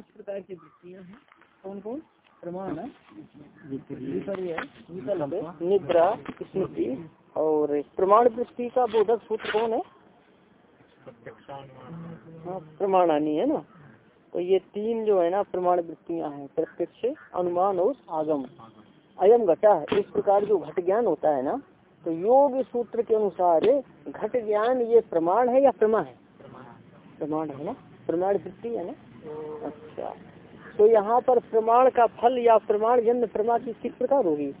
पाँच प्रकार की वृत्तियाँ हैं। कौन कौन प्रमाण है? निद्रा स्मृति और प्रमाण वृत्ति का बोधक सूत्र कौन है? हाँ प्रमाणानी है ना? तो ये तीन जो है ना प्रमाण वृत्तियाँ हैं। प्रत्यक्ष अनुमान और आगम। अयम घटा इस प्रकार जो घट ज्ञान होता है ना तो योग सूत्र के अनुसार घट ज्ञान ये प्रमाण है या प्रमा है? प्रमाण है ना? प्रमाण वृत्ति है ना? अच्छा। तो यहाँ पर प्रमाण का फल या प्रमाण जन्म प्रमा की किस प्रकार होगी?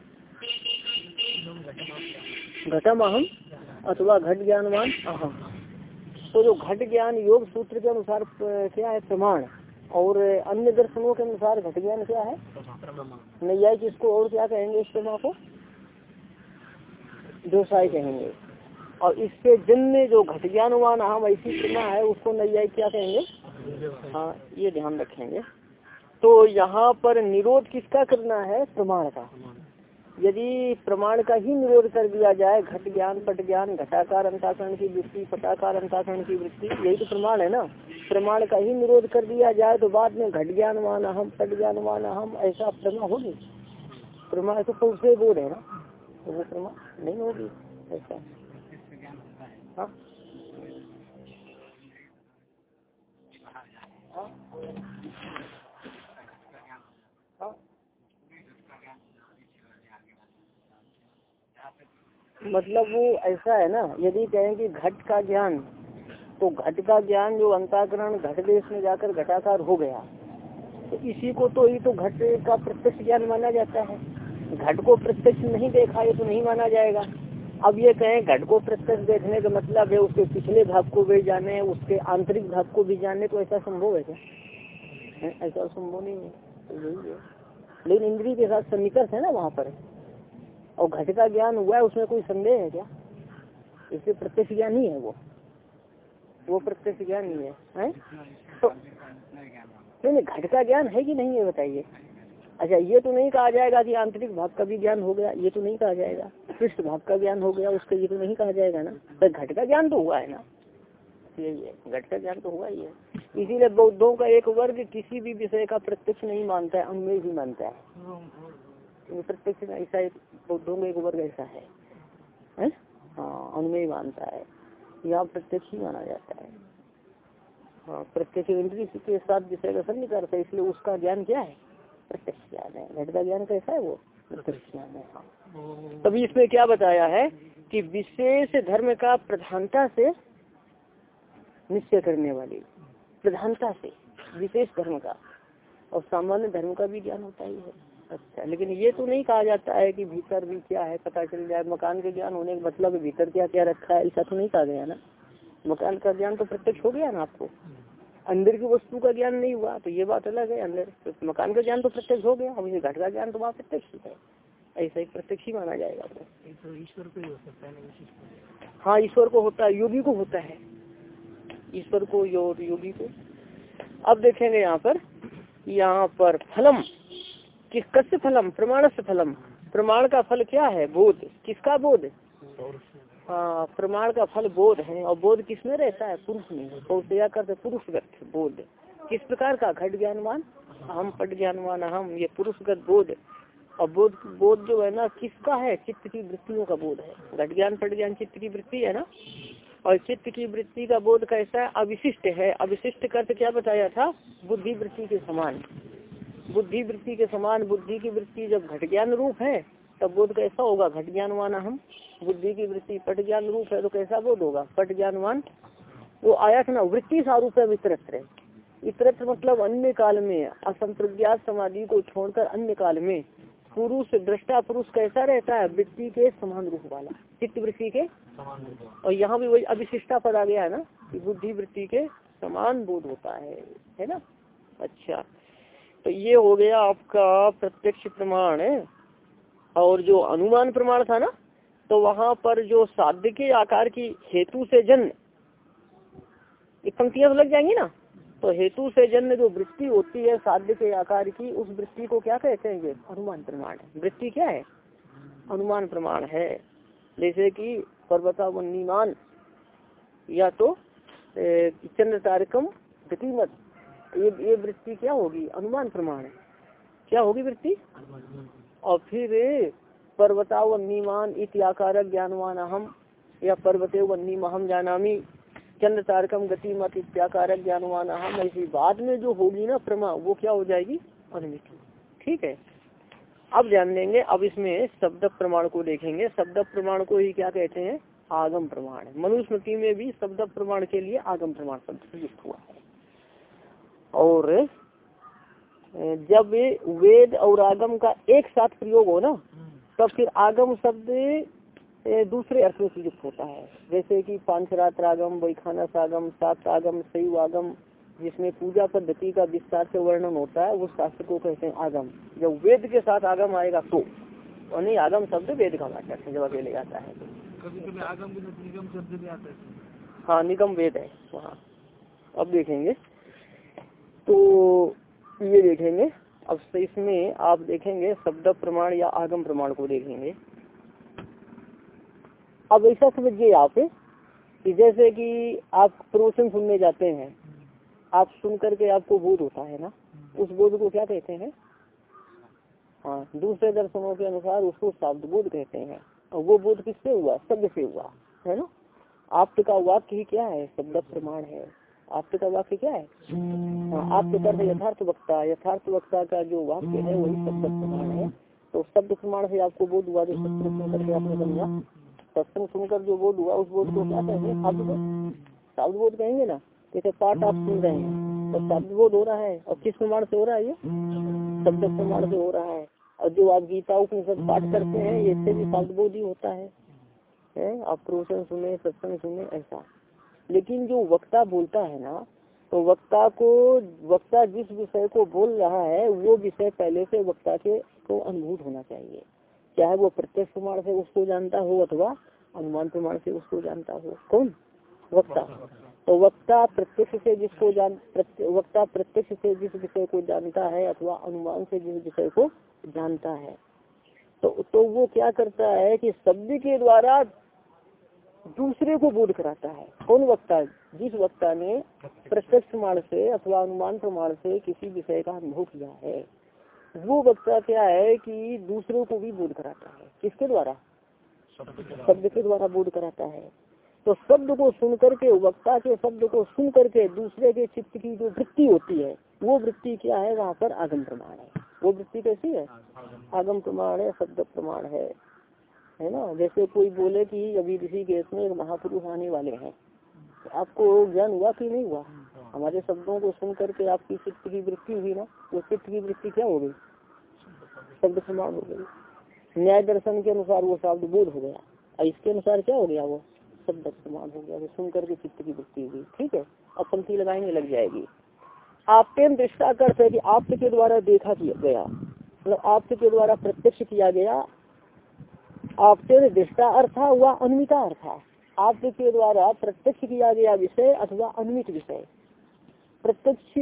घटम अहम अथवा घट ज्ञानवान। अहम तो जो घट ज्ञान योग सूत्र के अनुसार क्या है प्रमाण? और अन्य दर्शनों के अनुसार घट ज्ञान क्या है? नैया इसको और क्या कहेंगे इस प्रमा को? दोषाई कहेंगे। और इसके जन्म जो घट ज्ञानवान हम ऐसी प्रमा है उसको नैया क्या कहेंगे? हाँ ये ध्यान रखेंगे। तो यहाँ पर निरोध किसका करना है? प्रमाण का। यदि प्रमाण का ही निरोध कर दिया जाए, घट ज्ञान, पट ज्ञान, घटाकार, अंताकरण की वृत्ति, पटाकार, अंताकरण की वृत्ति, यही तो प्रमाण है ना। प्रमाण का ही निरोध कर दिया जाए तो बाद में घट ज्ञान ज्ञानवान हम पट ज्ञान ज्ञानवान हम ऐसा प्रमा होगी? प्रमाण तो उससे बोध है ना? तो वो नहीं होगी, ऐसा। हाँ? मतलब वो ऐसा है ना, यदि कहें कि घट का ज्ञान तो घट का ज्ञान जो अंताकरण घट देश में जाकर घटाकार हो गया तो इसी को तो ही तो घट का प्रत्यक्ष ज्ञान माना जाता है। घट को प्रत्यक्ष नहीं देखा ये तो नहीं माना जाएगा। अब ये कहें घट को प्रत्यक्ष देखने का मतलब है, उसके पिछले भाग को भी जाने, उसके आंतरिक भाग को भी जाने तो ऐसा संभव है क्या? ऐसा संभव नहीं है। लेकिन इंद्री के साथ सन्निकर्ष है ना वहाँ पर। और घट का ज्ञान हुआ है उसमें कोई संदेह है क्या? इससे प्रत्यक्ष ज्ञान ही है वो। वो प्रत्यक्ष ज्ञान ही है, है? तो नहीं नहीं घट का ज्ञान है कि नहीं है बताइए। अच्छा ये तो नहीं कहा जाएगा कि आंतरिक भाग का भी ज्ञान हो गया ये तो नहीं कहा जाएगा। पृष्ठ भाग का ज्ञान हो गया उसका ये तो नहीं कहा जाएगा ना। तो घट का ज्ञान तो हुआ है ना। यही है घट का ज्ञान तो हुआ ही है। इसीलिए बौद्धों का एक वर्ग किसी भी विषय का प्रत्यक्ष नहीं मानता है अनुमेय भी मानता है। प्रत्यक्ष ऐसा एक बौद्धों का एक वर्ग ऐसा है, है? हाँ अनुमेय मानता है। यहाँ प्रत्यक्ष ही माना जाता है। हाँ प्रत्यक्ष इंद्रिय के साथ विषय का नहीं करता है इसलिए उसका ज्ञान क्या है? प्रत्यक्ष ज्ञान है। घट का ज्ञान कैसा है वो? प्रत्यक्ष ज्ञान है हाँ। तभी इसमें क्या बताया है कि विशेष धर्म का प्रधानता से निश्चय करने वाली प्रधानता से विशेष धर्म का। और सामान्य धर्म का भी ज्ञान होता ही है। अच्छा लेकिन ये तो नहीं कहा जाता है कि भीतर भी क्या है पता चल जाए। मकान के ज्ञान होने का मतलब भीतर क्या क्या रखा है ऐसा तो नहीं कहा गया ना। मकान का ज्ञान तो प्रत्यक्ष हो गया ना आपको। अंदर की वस्तु का ज्ञान नहीं हुआ तो ये बात अलग है अंदर। तो मकान का ज्ञान तो प्रत्यक्ष हो गया अब इसे घट का ज्ञान तो वहाँ प्रत्यक्ष ही है। ऐसा ही प्रत्यक्ष ही माना जाएगा तो ईश्वर को हो सकता है हाँ ईश्वर को होता है योगी को होता है। ईश्वर को योगी को। अब देखेंगे यहाँ पर यहाँ पर फलम। किस कस्य फलम? प्रमाण से फलम। प्रमाण का फल क्या है? बोध। किसका बोध? हाँ प्रमाण का फल बोध है, और बोध किसमें रहता है? पुरुष में। पौधया करते पुरुषगत बोध। किस प्रकार का? घट ज्ञानवान? हम पट ज्ञानवान हम ये पुरुषगत बोध। और बोध बोध जो है ना, किसका है? चित्त की वृत्तियों का बोध है। घट ज्ञान, पट ज्ञान, चित्त की वृत्ति है ना? और चित्त की वृत्ति का बोध कैसा है? अविशिष्ट है। अविशिष्ट कर्त क्या बताया था? बुद्धि वृत्ति के समान। बुद्धि वृत्ति के समान बुद्धि की वृत्ति जब घट ज्ञान रूप है तब बोध कैसा होगा? घट ज्ञान ज्ञानवान हम बुद्धि की वृत्ति पट ज्ञान रूप है तो कैसा बोध होगा? पट ज्ञानवान वो आया था ना वृत्ति सारूप है इतरत्र इतरत्र मतलब अन्य काल में असंप्रज्ञात समाधि को छोड़कर अन्य काल में। पुरुष दृष्टा पुरुष कैसा रहता है? वृत्ति के समान रूप वाला। चित्त वृत्ति के और यहाँ भी वही अविशिष्टा पद आ गया है ना कि बुद्धि वृत्ति के समान बोध होता है। है ना? अच्छा। तो ये हो गया आपका प्रत्यक्ष प्रमाण। और जो अनुमान प्रमाण था ना तो वहाँ पर जो साध्य के आकार की हेतु से जन्म, एक पंक्तियाँ तो लग जाएँगी ना? तो हेतु से जन्म जो वृत्ति होती है, साध्य के आकार की, उस वृत्ति को क्या कहते हैं ये? अनुमान प्रमाण। वृत्ति क्या है? अनुमान प्रमाण है। जैसे कि पर्वता वन्नीमान या तो चंद्र तारकम गतिमत ये ये वृत्ति क्या होगी? अनुमान प्रमाण क्या होगी वृत्ति? और फिर पर्वता वन्नीमान इत्याकार ज्ञानवान हम या पर्वते वन्नी महम जानामी, चंद्र तारकम गति मत इत्याकार ज्ञानवान हम ऐसी बाद में जो होगी ना प्रमा, वो क्या हो जाएगी? अनुमिति ठीक है? अब जान लेंगे, अब इसमें शब्द प्रमाण को देखेंगे। शब्द प्रमाण को ही क्या कहते हैं? आगम प्रमाण मनुस्मृति में भी शब्द प्रमाण के लिए आगम प्रमाण शब्द युक्त हुआ। और जब वेद और आगम का एक साथ प्रयोग हो ना तब फिर आगम शब्द दूसरे अर्थ में प्रयुक्त होता है। जैसे कि पांचरात्र आगम वैखानस सागम सात आगम शैव आगम जिसमें पूजा पद्धति का विस्तार से वर्णन होता है वो शास्त्र को कहते हैं आगम। जब वेद के साथ आगम आएगा तो और नहीं आगम शब्द वेद का वाचक है जब अकेले आता है कभी कभी आगम निगम शब्द भी आता है। हाँ निगम वेद है वहाँ। अब देखेंगे। तो ये देखेंगे। अब इसमें आप देखेंगे, शब्द प्रमाण या आगम प्रमाण को देखेंगे। अब ऐसा समझिए आप कि जैसे कि आप प्रवचन सुनने जाते हैं, आप सुन करके आपको बोध होता है ना? उस बोध को क्या कहते हैं? हाँ दूसरे दर्शनों के अनुसार उसको शब्द बोध कहते हैं। और वो बोध किससे हुआ? शब्द से हुआ, है ना? आप का वाक्य ही क्या है? शब्द प्रमाण है। आप का वाक्य क्या है? हाँ, आप कर यथार्थ वक्ता यथार्थ वक्ता का जो वाक्य है वही शब्द प्रमाण है। तो शब्द प्रमाण से आपको बोध हुआ जो सत्य सुन करके आपने समझा सत्संग सुनकर जो बोध हुआ उस बोध को क्या कहेंगे? शब्द बोध। शब्द बोध कहेंगे ना? जैसे पाठ आप सुन रहे हैं तो शब्द बोध हो रहा है। और किस प्रमाण से हो रहा है ये? शब्द प्रमाण से हो रहा है। और जो आप गीता उपनिषद पाठ करते हैं इससे भी शब्द बोध ही होता है, है? आप प्रवचन सुने सत्संग सुने ऐसा। लेकिन जो वक्ता बोलता है ना तो वक्ता को वक्ता जिस विषय को बोल रहा है वो विषय पहले से वक्ता के को अनुभूत होना चाहिए। चाहे वो प्रत्यक्ष प्रमाण से उसको जानता हो अथवा अनुमान प्रमाण से उसको जानता हो। कौन? वक्ता। तो वक्ता प्रत्यक्ष से जिसको जान प्रत्य, वक्ता प्रत्यक्ष से जिस विषय को जानता है अथवा अनुमान से जिस विषय को जानता है। तो तो वो क्या करता है कि शब्द के द्वारा दूसरे को बोध कराता है। कौन वक्ता? जिस वक्ता ने प्रत्यक्ष प्रमाण से अथवा अनुमान प्रमाण से किसी विषय का अनुभव किया है वो वक्ता क्या है कि दूसरों को भी बोध कराता है। किसके द्वारा? शब्द के द्वारा बोध कराता है। तो शब्द को सुन करके वक्ता के शब्द को सुन करके दूसरे के चित्त की जो वृत्ति होती है वो वृत्ति क्या है? वहाँ पर आगम प्रमाण है। वो वृत्ति कैसी है? आगम प्रमाण है शब्द प्रमाण है। है ना? जैसे कोई बोले कि अभी ऋषि केस में एक महापुरुष आने वाले हैं तो आपको ज्ञान हुआ कि नहीं हुआ? हमारे शब्दों को सुन करके आपकी चित्त की वृत्ति हुई ना वो चित्त की वृत्ति क्या हो गई? शब्द प्रमाण हो गई न्याय दर्शन के अनुसार वो शब्द बोध हो गया। और इसके अनुसार क्या हो गया वो? शब्द प्रमाण हो गया। सुन करके चित्त की वृत्ति हुई। ठीक है? अब पंक्ति लगाएँगे लग जाएगी। आपतेन दृष्टा करते है कि आप के द्वारा देखा किया गया मतलब आप के द्वारा प्रत्यक्ष किया गया आपतेन दृष्टा अर्थ हुआ अनुमिता अर्थ आप के द्वारा प्रत्यक्ष किया गया विषय अथवा अनुमित विषय। प्रत्यक्ष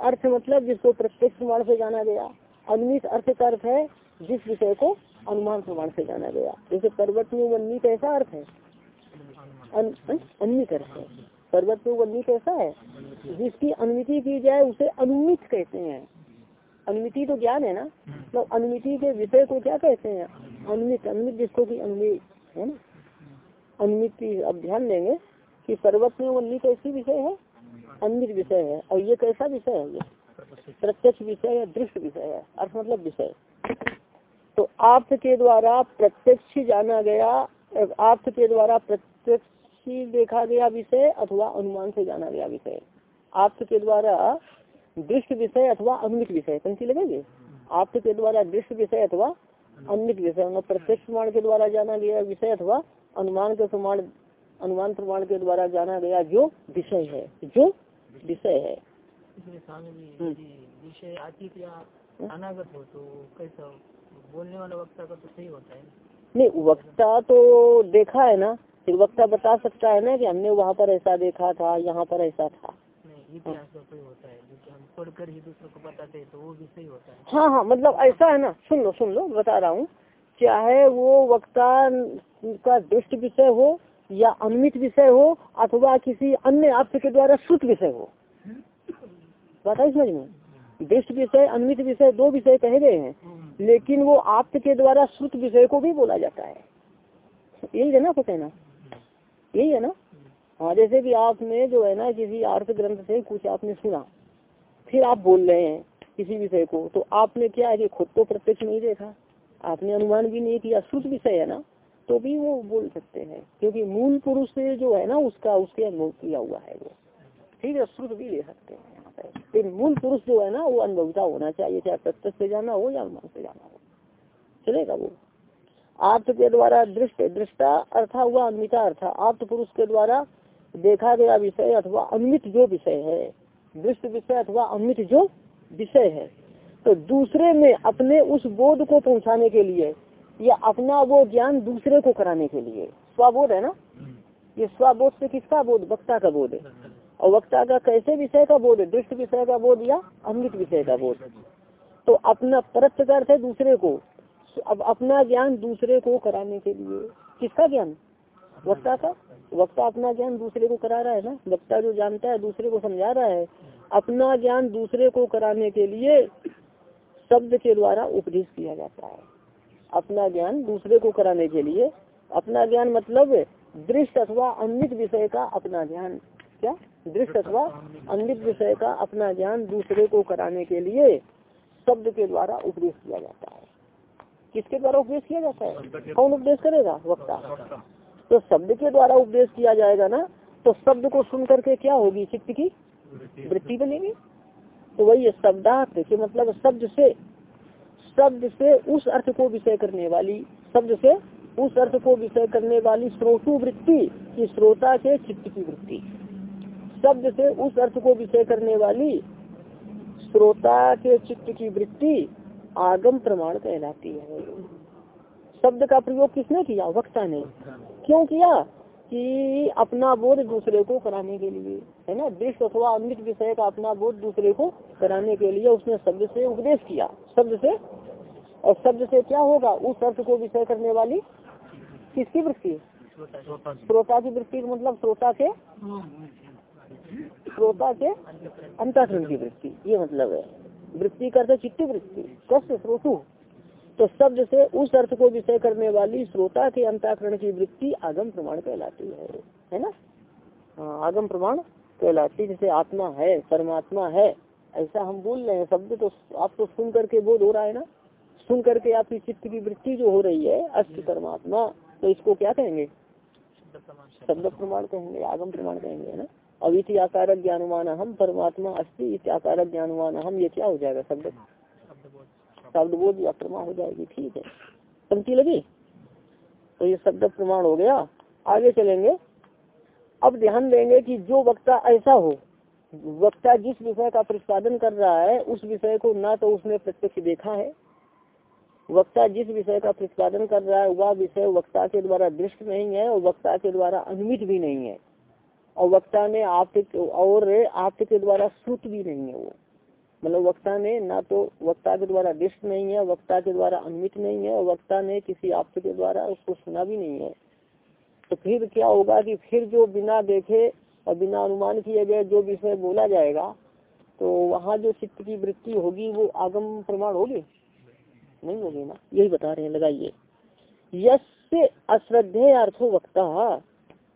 अर्थ मतलब जिसको प्रत्यक्ष प्रमाण से जाना गया। अनुमित अर्थ का अर्थ है जिस विषय को अनुमान प्रमाण से जाना गया। जैसे पर्वत में वन्नी कैसा अर्थ है? अनुमित अर्थ है। पर्वत में वन्नी कैसा है? जिसकी अनुमिति की जाए उसे अनुमित कहते हैं। अनुमिति तो ज्ञान है ना? मतलब अनुमिति के विषय को क्या कहते हैं? अनुमित अनुमित जिसको की अनुमित, है ना? अनुमिति अब ध्यान देंगे कि पर्वत में वन्नी कैसी विषय है अन्य विषय है, और ये कैसा विषय है ये? प्रत्यक्ष विषय है दृश्य विषय है, अर्थ मतलब विषय। तो आप के द्वारा प्रत्यक्ष जाना गया आप के द्वारा प्रत्यक्ष देखा गया विषय अथवा अनुमान से जाना गया विषय। आप के द्वारा दृष्ट विषय अथवा अनुमित विषय, पंक्ति लगेंगे? आप के द्वारा दृष्ट विषय अथवा अनुमित विषय प्रत्यक्ष प्रमाण के द्वारा जाना गया विषय अथवा अनुमान के प्रमाण अनुमान प्रमाण के द्वारा जाना गया जो विषय है जो विषय है। हम्म। विषय अतीत या हाँ? अनागत हो तो कैसा बोलने वाला वक्ता का तो सही होता है नहीं वक्ता तो देखा है ना फिर वक्ता बता सकता है ना कि हमने वहाँ पर ऐसा देखा था यहाँ पर ऐसा था। इतिहास तो होता है। पढ़कर ही दूसरों को बताते हैं तो वो भी सही होता है। हाँ हाँ मतलब ऐसा है ना, सुन लो सुन लो, बता रहा हूँ। चाहे वो वक्ता का दुष्ट विषय हो या अनुमित विषय हो अथवा किसी अन्य आपके के द्वारा श्रुत विषय हो। बात है समझ में? दुष्ट विषय अन्वित विषय दो विषय कहे गए हैं, लेकिन वो आप के द्वारा श्रुत विषय को भी बोला जाता है। यही है ना, आपको कहना? यही है ना? हाँ जैसे कि आपने जो है ना, किसी अर्थ ग्रंथ से कुछ आपने सुना फिर आप बोल रहे हैं किसी विषय को तो आपने क्या है कि खुद तो प्रत्यक्ष नहीं देखा? आपने अनुमान भी नहीं किया, श्रुत विषय है ना? तो भी वो बोल सकते हैं, क्योंकि मूल पुरुष से जो है ना, उसका, उसके अनुभव किया हुआ है वो। ठीक है, श्रुत भी ले सकते हैं फिर मूल पुरुष जो है ना, वो अनुभवता होना चाहिए, चाहे प्रत्यक्ष से जाना हो या अनुमान से जाना हो। चलेगा वो? आर्थ के द्वारा दृष्ट, दृष्टा अर्था हुआ अन्विता अर्था। आर्थ पुरुष के द्वारा देखा गया विषय अथवा अमित जो विषय है दृष्ट विषय अथवा अमित जो विषय है। तो दूसरे में अपने उस बोध को पहुँचाने के लिए या अपना वो ज्ञान दूसरे को कराने के लिए। स्वबोध है ना? ये स्वबोध से किसका बोध? वक्ता का बोध है। और वक्ता का कैसे विषय का बोध है? दृष्ट विषय का बोध या अमृत विषय का बोध? तो अपना परत अर्थ है दूसरे को। अब अपना ज्ञान दूसरे को कराने के लिए। किसका ज्ञान? वक्ता का? वक्ता अपना ज्ञान दूसरे को करा रहा है ना? वक्ता जो जानता है दूसरे को समझा रहा है। अपना ज्ञान दूसरे को कराने के लिए शब्द के द्वारा उपदेश किया जाता है। अपना ज्ञान दूसरे को कराने के लिए। अपना ज्ञान मतलब दृष्ट अथवा अन्वित विषय का अपना ज्ञान। क्या? दृष्ट अथवा अन्वित विषय का अपना ज्ञान दूसरे को कराने के लिए शब्द के द्वारा उपदेश किया जाता है। किसके द्वारा उपदेश किया जाता है? कौन उपदेश करेगा? वक्ता। तो शब्द के द्वारा उपदेश किया जाएगा ना तो शब्द को सुन करके क्या होगी चित्त की? वृत्ति बनेगी। तो वही शब्दार्थ के मतलब शब्द से शब्द से उस अर्थ को विषय करने वाली, शब्द से उस अर्थ को विषय करने वाली श्रोतु वृत्ति की श्रोता के चित्त की वृत्ति। शब्द से उस अर्थ को विषय करने वाली श्रोता के चित्त की वृत्ति आगम प्रमाण कहलाती है। शब्द का प्रयोग किसने किया? वक्ता ने। क्यों किया? कि अपना बोध दूसरे को कराने के लिए, है ना? दृष्ट अथवा अमृत विषय का अपना बोध दूसरे को कराने के लिए उसने शब्द से उपदेश किया। शब्द से? और शब्द से क्या होगा? उस अर्थ को विषय करने वाली किसकी वृत्ति? श्रोता की वृत्ति मतलब श्रोता के? श्रोता के अंतरण की वृत्ति। ये मतलब है। वृत्ति करते चित्त वृत्ति। कष्ट श्रोतु तो शब्द से उस अर्थ को विषय करने वाली श्रोता के अंताकरण की वृत्ति आगम प्रमाण कहलाती है। है ना? हाँ आगम प्रमाण कहलाती जैसे आत्मा है परमात्मा है ऐसा हम बोल रहे हैं। शब्द तो आप तो सुन करके बोध हो रहा है ना? सुन करके आपकी चित्त की वृत्ति जो हो रही है अस्थि परमात्मा तो इसको क्या कहेंगे? शब्द प्रमाण कहेंगे आगम प्रमाण कहेंगे है ना? अब इति आकार ज्ञानमान हम परमात्मा अस्थि इति आकार ज्ञानमान हम ये क्या हो जाएगा शब्द? शब्द बोध या प्रमा हो जाएगी, ठीक है। पंक्ति लगी? तो ये शब्द प्रमाण हो गया। आगे चलेंगे। अब ध्यान देंगे कि जो वक्ता ऐसा हो, वक्ता जिस विषय का प्रतिपादन कर रहा है, उस विषय को ना तो उसने प्रत्यक्ष देखा है। वक्ता जिस विषय का प्रतिपादन कर रहा है, वह विषय वक्ता के द्वारा दृष्ट नहीं है और वक्ता के द्वारा अनुमित भी नहीं है। और वक्ता ने आप और आप के द्वारा श्रुत भी नहीं है वो। मतलब वक्ता ने ना तो वक्ता के द्वारा दृष्ट नहीं है, वक्ता के द्वारा अनुमित नहीं है, और वक्ता ने किसी आप के द्वारा उसको सुना भी नहीं है। तो फिर क्या होगा कि फिर जो बिना देखे और बिना अनुमान किए गए जो विषय बोला जाएगा तो वहाँ जो चित्त की वृत्ति होगी वो आगम प्रमाण होगी? नहीं होगी ना। यही बता रहे हैं, लगाइए। यश अश्रद्धेय अर्थो वक्ता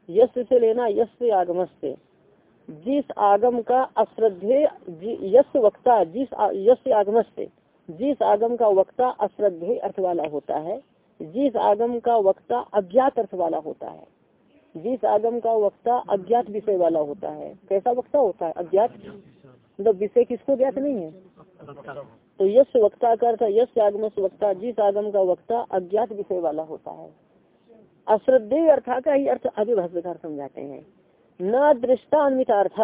यश से लेना यश से आगम से जिस आगम का अश्रद्धे यश वक्ता, जिस यश आगम से जिस आगम का वक्ता अश्रद्धे अर्थ वाला होता है, जिस आगम का वक्ता अज्ञात अर्थ वाला होता है, जिस आगम का वक्ता अज्ञात विषय वाला होता है, कैसा वक्ता होता है? अज्ञात? मतलब विषय किसको ज्ञात नहीं है? तो यश वक्ता का अर्थ, यश आगम वक्ता, जिस आगम का वक्ता अज्ञात विषय वाला होता है। अश्रद्धेय अर्था का ही अर्थ आगे भाष्यकार समझाते हैं। न दृष्टा अन्वितार्थ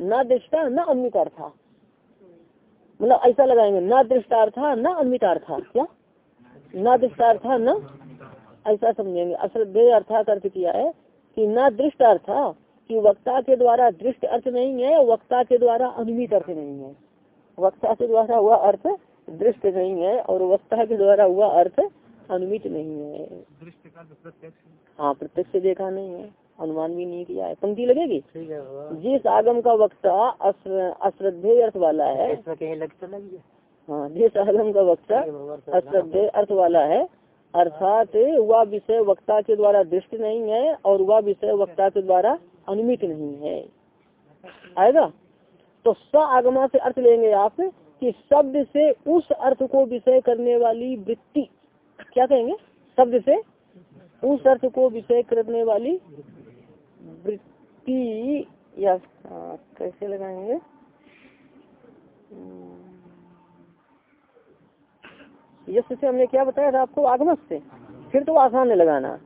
न दृष्टा न अन्वितार्थ। मतलब ऐसा लगाएँगे न दृष्टार्थ न अन्वितार्थ क्या? न दृष्टार्थ न? ऐसा समझेंगे। अश्रद्धेय अर्था अर्थ किया है कि न दृष्ट अर्थ कि वक्ता के द्वारा दृष्ट अर्थ नहीं है वक्ता के द्वारा अनुमित अर्थ नहीं है। वक्ता के द्वारा हुआ अर्थ दृष्ट नहीं है और वक्ता के द्वारा हुआ अर्थ अनुमित नहीं है। हाँ प्रत्यक्ष देखा नहीं है। अनुमान भी नहीं किया है। पंक्ति लगेगी? जिस आगम का वक्ता अश्रद्धेय अर्थ वाला है। तो है हाँ जिस आगम का वक्ता अश्रद्धेय अर्थ वाला है अर्थात वह विषय वक्ता के द्वारा दृष्ट नहीं है और वह विषय वक्ता के द्वारा अनुमित नहीं है। आएगा? तो स आगमा से अर्थ लेंगे आप कि शब्द से उस अर्थ को विषय करने वाली वृत्ति क्या कहेंगे? शब्द से उस अर्थ को विषय करने वाली वृत्ति या कैसे लगाएँगे? यश से हमने क्या बताया था आपको? आगमत से। फिर तो आसान है लगाना।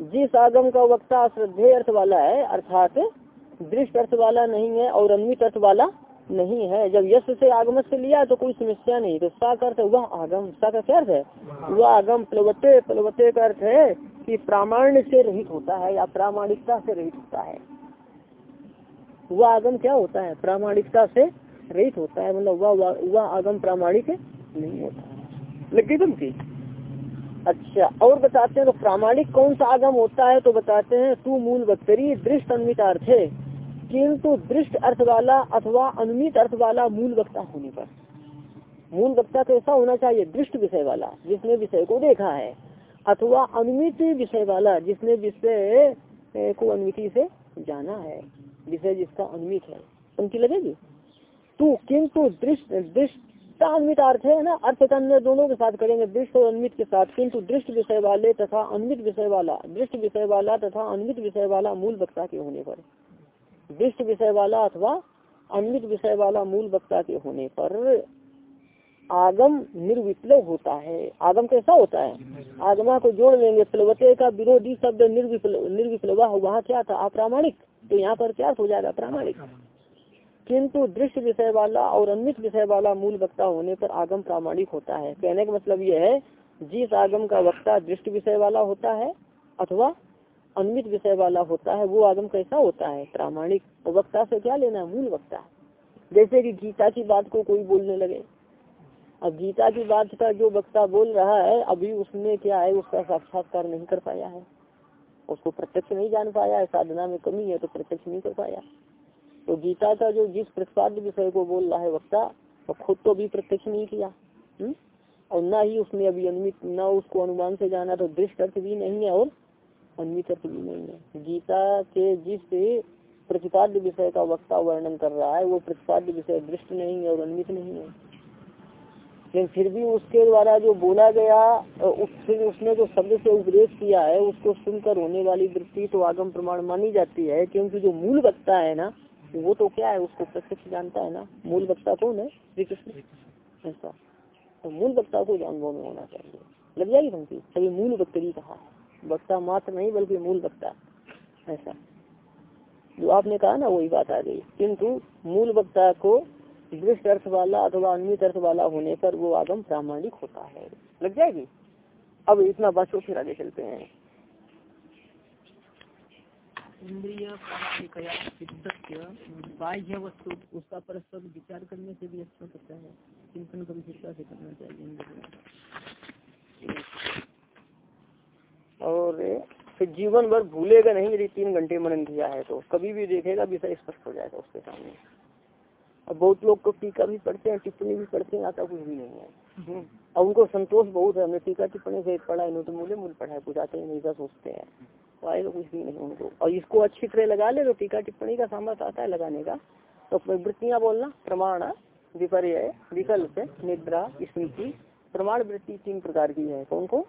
जिस आगम का वक्ता श्रद्धेय अर्थ वाला है अर्थात दृष्ट अर्थ वाला नहीं है और अन्वित अर्थ वाला नहीं है। जब यश से आगमत से लिया तो कोई समस्या नहीं। तो सा अर्थ वह आगम। सा का क्या अर्थ है? वह आगम। प्लवते प्लवते का अर्थ है कि प्रामाण्य से रहित होता है या प्रामाणिकता से रहित होता है? वह आगम क्या होता है? प्रामाणिकता से रहित होता है मतलब वह आगम प्रामाणिक नहीं होता है। लगी तुमकी अच्छा और बताते हैं तो प्रामाणिक कौन सा आगम होता है? तो बताते हैं, तू मूल बक्तरी दृष्ट अन्वित अर्थ है, किंतु दृष्ट अर्थ वाला अथवा अनुमित अर्थ वाला मूल वक्ता होने पर। मूल वक्ता तो ऐसा होना चाहिए, दृष्ट विषय वाला, जिसने विषय को देखा है। अथवा अनुमित विषय वाला, जिसने विषय को अनुमिति से जाना है। विषय जिसका अनुमित है। उनकी लगेगी? तू किंतु दृष्ट, दृष्टा अन्वित अर्थ है ना? अर्थ अन्य दोनों के साथ करेंगे, दृष्ट और अनुमित के साथ। किंतु दृष्ट विषय वाले तथा अनुमित विषय वाला, दृष्ट विषय वाला तथा अन्वित विषय वाला मूल वक्ता के होने पर। दृष्ट विषय वाला अथवा अन्वित विषय वाला मूल वक्ता के होने पर आगम निर्विप्लव होता है। आगम कैसा होता है? आगमा को जोड़ लेंगे, प्लवते का विरोधी शब्द निर्विप्लव निर्विप्लवा वहाँ क्या था? अप्रामाणिक। तो यहाँ पर क्या हो जाएगा? प्रामाणिक किंतु दृश्य विषय वाला और अन्वित विषय वाला मूल वक्ता होने पर आगम प्रामाणिक होता है। कहने का मतलब यह है, जिस आगम का वक्ता दृष्ट विषय वाला होता है अथवा अन्वित विषय वाला होता है, वो आगम कैसा होता है? प्रामाणिक। वक्ता से क्या लेना है? मूल वक्ता। जैसे कि गीता की बात को कोई बोलने लगे। अब गीता की बात का जो वक्ता बोल रहा है, अभी उसने क्या है, उसका साक्षात्कार नहीं कर पाया है उसको प्रत्यक्ष नहीं जान पाया है, साधना में कमी है तो प्रत्यक्ष नहीं कर पाया तो गीता का जो जिस प्रतिपाद्य विषय को बोल रहा है वक्ता तो खुद तो भी प्रत्यक्ष नहीं किया हुँ? हम्म? और न ही उसने अभी अनुमित न उसको अनुमान से जाना तो दृष्ट अर्थ भी नहीं है और अन्वित अर्थ भी नहीं है गीता के जिस प्रतिपाद्य विषय का वक्ता वर्णन कर रहा है, वो प्रतिपाद्य विषय दृष्ट नहीं है और अन्वित नहीं है लेकिन फिर भी उसके द्वारा जो बोला गया उस फिर उसने जो शब्द से उपदेश किया है, उसको सुनकर होने वाली वृत्ति तो आगम प्रमाण मानी जाती है, क्योंकि जो मूल वक्ता है ना, वो तो क्या है, उसको प्रत्यक्ष जानता है ना? मूल वक्ता कौन है? श्री कृष्ण ऐसा। तो मूल वक्ता को जो अनुभव में होना चाहिए। लग जाएगी पंक्ति? सभी मूल वक्तरी कहा। वक्ता मात्र नहीं, बल्कि मूल वक्ता। ऐसा। जो आपने कहा ना, वही बात आ गई। किंतु मूल वक्ता को दृष्ट अर्थ वाला अथवा अन्वित अर्थ वाला होने पर वो आगम प्रामाणिक होता है। लग जाएगी? अब इतना बचो फिर आगे चलते हैं। बाह्य वस्तु उसका परस्पर विचार करने से भी अच्छा करता है। चिंतन गंभीरता से करना चाहिए और फिर जीवन भर भूलेगा नहीं यदि तीन घंटे मनन किया है तो। कभी भी देखेगा विषय स्पष्ट हो जाएगा उसके सामने। अब बहुत लोग तो टीका भी पढ़ते हैं टिप्पणी भी पढ़ते हैं आता कुछ भी नहीं है। हम्म। और उनको संतोष बहुत है हमने टीका टिप्पणी से पढ़ा इन्होंने तो मूल्य मूल पढ़ा है बुझाते हैं नहीं सोचते हैं। तो आएगा कुछ भी नहीं उनको। और इसको अच्छी तरह लगा ले तो टीका टिप्पणी का सामर्थ्य आता है लगाने का। तो वृत्तियाँ बोलना प्रमाण विपर्य विकल्प निद्रा स्मृति प्रमाण वृत्ति तीन प्रकार की है। कौन को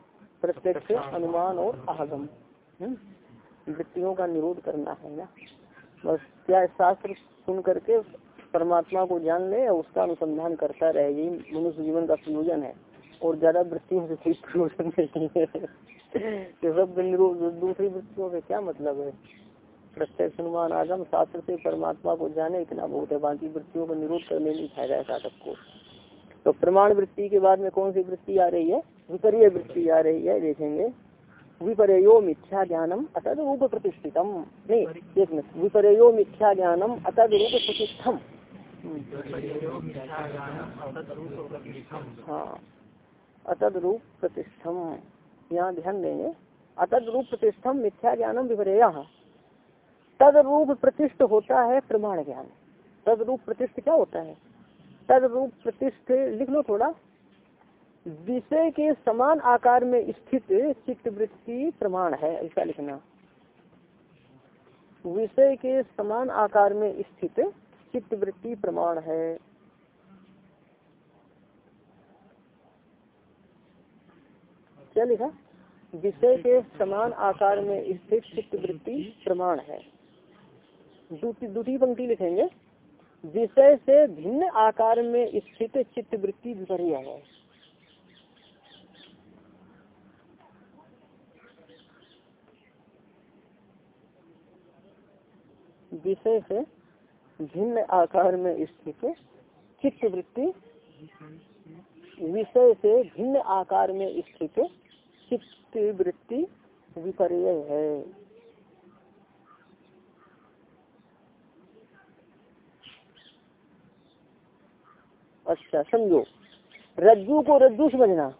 प्रत्यक्ष अनुमान और आगम। हम्म। वृत्तियों का निरोध करना है ना। बस क्या शास्त्र सुन करके परमात्मा को जान ले और उसका अनुसंधान करता रहे। यही मनुष्य जीवन का प्रयोजन है। और ज़्यादा वृत्तियों से कोई प्रयोजन नहीं है। तो सब दूसरी वृत्तियों से क्या मतलब है? प्रत्यक्ष अनुमान आगम शास्त्र से परमात्मा को जाने, इतना बहुत है। बाकी वृत्तियों का निरोध करने में फ़ायदा है साधक को तो प्रमाण वृत्ति के बाद में कौन सी वृत्ति आ रही है? विपर्य वृत्ति आ रही है, देखेंगे। विपर्यो मिथ्या ज्ञानम अतद रूप प्रतिष्ठितम। नहीं, एक मिनट। विपर्यो मिथ्या ज्ञानम अतद रूप प्रतिष्ठम हाँ। अतद रूप प्रतिष्ठम यहाँ ध्यान देंगे। अतद रूप प्रतिष्ठम मिथ्या ज्ञानम विपर्य तद रूप प्रतिष्ठ होता है प्रमाण ज्ञान तद रूप प्रतिष्ठ क्या होता है? तद रूप प्रतिष्ठ लिख लो थोड़ा। विषय के समान आकार में स्थित चित्त वृत्ति प्रमाण है ऐसा लिखना। विषय के समान आकार में स्थित चित्त वृत्ति प्रमाण है। क्या लिखा? विषय के समान आकार में स्थित चित्त वृत्ति प्रमाण है। दूसरी पंक्ति लिखेंगे। विषय से भिन्न आकार में स्थित चित्त वृत्ति विपर्य है। विषय से भिन्न आकार में स्थित चित्त वृत्ति विषय से भिन्न आकार में स्थित चित्त वृत्ति विपर्य है। अच्छा समझो। रज्जू को रज्जू समझना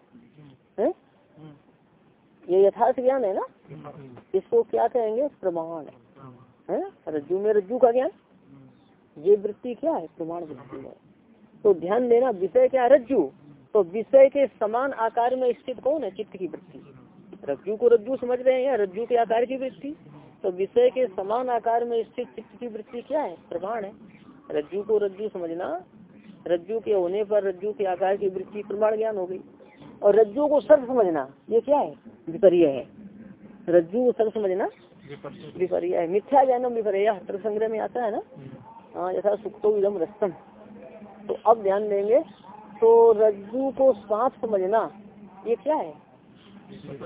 है? ये यथार्थ ज्ञान है ना? इसको क्या कहेंगे? प्रमाण है? रज्जू में रज्जू का ज्ञान। ये वृत्ति क्या है? प्रमाण वृत्ति है। तो ध्यान देना विषय क्या रज्जु। तो विषय के समान आकार में स्थित कौन है? चित्त की वृत्ति। रज्जु को रज्जु समझ रहे हैं या रज्जु के आकार की वृत्ति? तो विषय के समान आकार में स्थित चित्त की वृत्ति क्या है? प्रमाण है। रज्जु को रज्जु समझना रज्जु के होने पर रज्जु के आकार की वृत्ति प्रमाण ज्ञान हो गई। और रज्जु को सर्व समझना ये क्या है? विपर्य है। रज्जु को सर्व समझना विपर्य। है। मिथ्या ज्ञानम विपर्य। संग्रह में आता है ना? हाँ यथा सुक्तो इदम रस्तम। तो अब ध्यान देंगे तो रज्जु को सांप समझना, ये क्या है?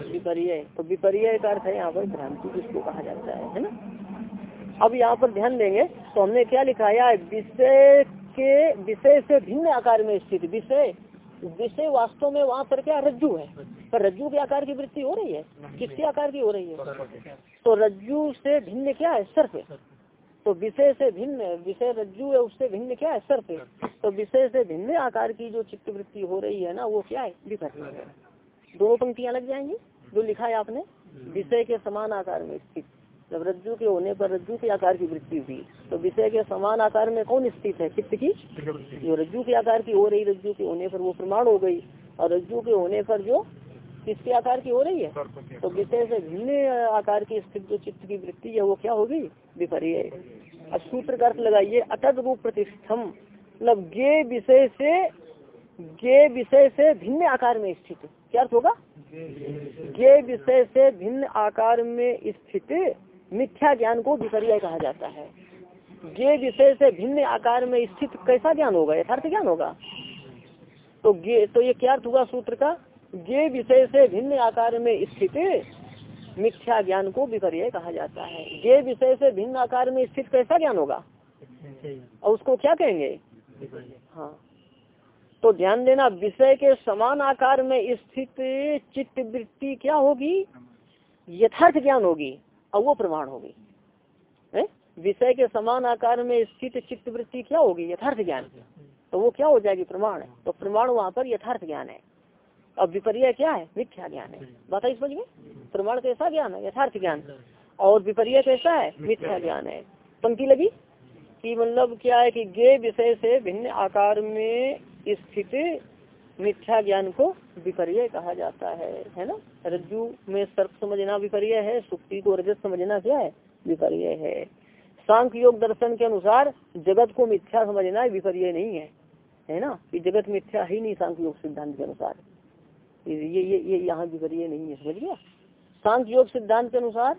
विपर्य तो विपर्य का अर्थ है यहाँ पर भ्रांति, जिसको कहा जाता है है ना? अब यहाँ पर ध्यान देंगे तो हमने क्या लिखाया है? विषय के, विषय से भिन्न आकार में स्थित विषय। विषय वास्तव में वहाँ पर क्या रज्जु है? पर रज्जु के आकार की वृत्ति हो रही है? किसके आकार की हो रही है? तो रज्जु से भिन्न क्या है? सर्फ तो विषय से भिन्न विषय रज्जु है उससे भिन्न क्या है? सर्फ तो विषय से भिन्न आकार की जो चित्त वृत्ति हो रही है ना वो क्या है? विभक्ति है दोनों पंक्तियाँ लग जाएँगी जो लिखा है आपने विषय के समान आकार में स्थित। जब रज्जु के होने पर रज्जु के आकार की वृत्ति हुई तो विषय के समान आकार में कौन स्थित है? चित्त की? जो रज्जु के आकार की हो रही रज्जु के होने पर वो प्रमाण हो गई और रज्जु के होने पर जो किसके आकार की हो रही है? तो विषय से भिन्न आकार की स्थित जो चित्त की वृत्ति है वो क्या होगी विपर्य अब सूत्र का अर्थ लगाइए अतद रूप प्रतिष्ठम। मतलब गे विषय से गे विषय से भिन्न आकार में स्थित। क्या अर्थ होगा? गे विषय से भिन्न आकार में स्थित मिथ्या ज्ञान को विपर्य कहा जाता है। गे विषय से भिन्न आकार में स्थित कैसा ज्ञान होगा? यथार्थ ज्ञान होगा। तो गे तो ये क्या अर्थ हुआ सूत्र का? गे विषय से भिन्न आकार में स्थित मिथ्या ज्ञान को विपर्य कहा जाता है। गे विषय से भिन्न आकार में स्थित कैसा ज्ञान होगा? और उसको क्या कहेंगे? हाँ। तो ध्यान देना, विषय के समान आकार में स्थित चित्त वृत्ति क्या होगी? यथार्थ ज्ञान होगी, और वो प्रमाण होगी। विषय के समान आकार में स्थित चित्त वृत्ति क्या होगी? यथार्थ ज्ञान। तो वो क्या हो जाएगी? प्रमाण। तो प्रमाण वहाँ पर यथार्थ ज्ञान है। अब विपर्य क्या है? मिथ्या ज्ञान है। बात समझ गए प्रमाण कैसा ज्ञान है, यथार्थ ज्ञान। और विपर्य कैसा है? मिथ्या ज्ञान है। पंक्ति लगी कि मतलब क्या है कि गे विषय से भिन्न आकार में स्थित मिथ्या ज्ञान को विपर्य कहा जाता है। है ना? रज्जु में सर्प समझना विपर्य है, सुक्ति को रजत समझना क्या है? विपर्य है। सांख्य योग दर्शन के अनुसार जगत को मिथ्या समझना विपर्य नहीं है। है ना? कि जगत मिथ्या ही नहीं, सांख्य योग सिद्धांत के अनुसार। ये ये ये यहाँ विपर्य नहीं है, समझ गया? सांख्य योग सिद्धांत के अनुसार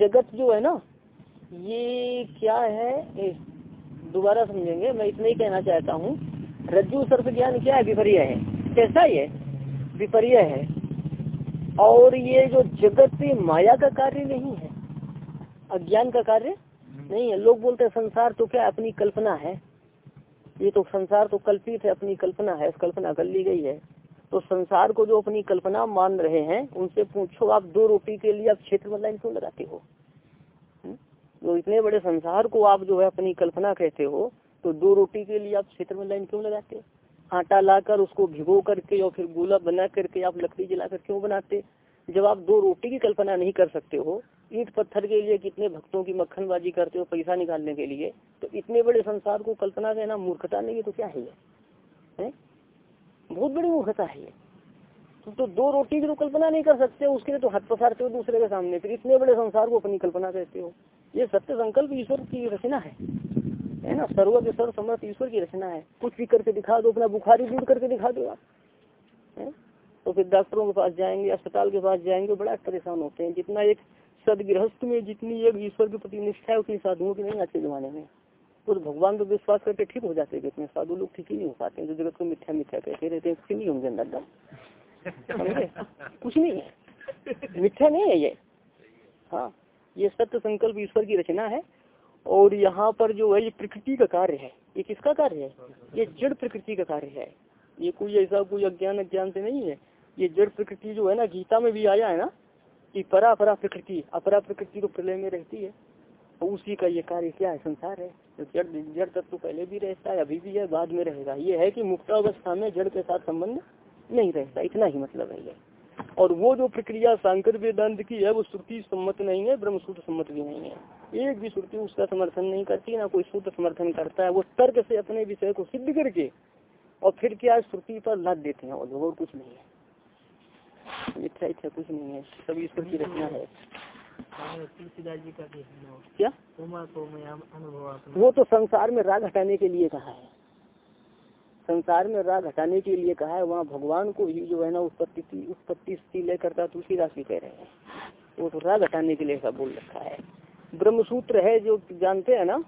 जगत जो है ना, ये क्या है? दोबारा समझेंगे, मैं इतना ही कहना चाहता हूँ। रज्जु, सर्प ज्ञान क्या है? विपर्य है। कैसा ये? विपर्य है। और ये जो जगत माया का कार्य नहीं है, अज्ञान का कार्य नहीं है। लोग बोलते हैं, संसार तो क्या अपनी कल्पना है? ये तो संसार तो कल्पित है, अपनी कल्पना है कल्पना कर ली गई है। तो संसार को जो अपनी कल्पना मान रहे हैं, उनसे पूछो आप दो रोटी के लिए आप क्षेत्र में लाइन क्यों लगाते हो। जो इतने बड़े संसार को आप जो है अपनी कल्पना कहते हो तो दो रोटी के लिए आप क्षेत्र में लाइन क्यों लगाते? आटा लाकर उसको भिगो करके और फिर गोला बना करके आप लकड़ी जलाकर क्यों बनाते? जब आप दो रोटी की कल्पना नहीं कर सकते हो, ईट पत्थर के लिए कितने भक्तों की मक्खनबाजी करते हो पैसा निकालने के लिए तो इतने बड़े संसार को कल्पना कहना मूर्खता नहीं है तो क्या है है? बहुत बड़ी मूर्खता है ये। तुम तो दो रोटी की तो कल्पना नहीं कर सकते, उसके लिए तो हथ पसारते हो दूसरे के सामने। फिर इतने बड़े संसार को अपनी कल्पना कहते हो। ये सत्य संकल्प ईश्वर की रचना है। है ना? सर्व के सर्व समर्थ ईश्वर की रचना है। कुछ भी करके दिखा दो, अपना बुखारी दूर करके दिखा दो आप? तो फिर डॉक्टरों के पास जाएँगे, अस्पताल के पास जाएँगे, बड़ा परेशान होते हैं। जितना एक सदगृहस्थ में, जितनी एक ईश्वर के प्रति निष्ठा है, उतनी साधुओं की नहीं आज के जमाने में। तो भगवान पर विश्वास करके ठीक हो जाते हैं साधु लोग ठीक ही नहीं हो पाते हैं, जो जगत को मिथ्या मिथ्या कहते रहते हैं नहीं होंगे अंदर समझे? कुछ नहीं है। मिथ्या नहीं है ये। हाँ ये सत्य संकल्प ईश्वर की रचना है, और यहाँ पर जो है, ये प्रकृति का कार्य है। ये किसका कार्य है? ये जड़ प्रकृति का कार्य है। ये कोई ऐसा कोई अज्ञान अज्ञान से नहीं है। ये जड़ प्रकृति जो है ना, गीता में भी आया है ना, कि परा परा प्रकृति, अपरा प्रकृति तो प्रलय में रहती है। तो उसी का ये कार्य क्या है? संसार है। तो जड़ जड़ तत्व पहले भी रहता है, अभी भी है, बाद में रहेगा। ये है कि मुक्तावस्था में जड़ के साथ संबंध नहीं रहता। इतना ही मतलब है ये। और वो जो प्रक्रिया शंकर वेदांत की है, वो श्रुति सम्मत नहीं है, ब्रह्मसूत्र सम्मत भी नहीं है। एक भी श्रुति उसका समर्थन नहीं करती, ना कोई सूत्र समर्थन करता है। वो तर्क से अपने विषय को सिद्ध करके और फिर क्या श्रुति पर लाद देते हैं और कुछ नहीं है। इच्छा इच्छा कुछ नहीं है। सभी ईश्वर की रचना है। क्या? वो तो संसार में राग हटाने के लिए कहा है। संसार में राग हटाने के लिए कहा है वहाँ भगवान को ही जो है ना उत्पत्ति उत्पत्ति स्थिति करता तुलसीदास भी कह रहे हैं। वो तो राग हटाने के लिए ऐसा बोल रखा है। ब्रह्म सूत्र है जो जानते हैं ना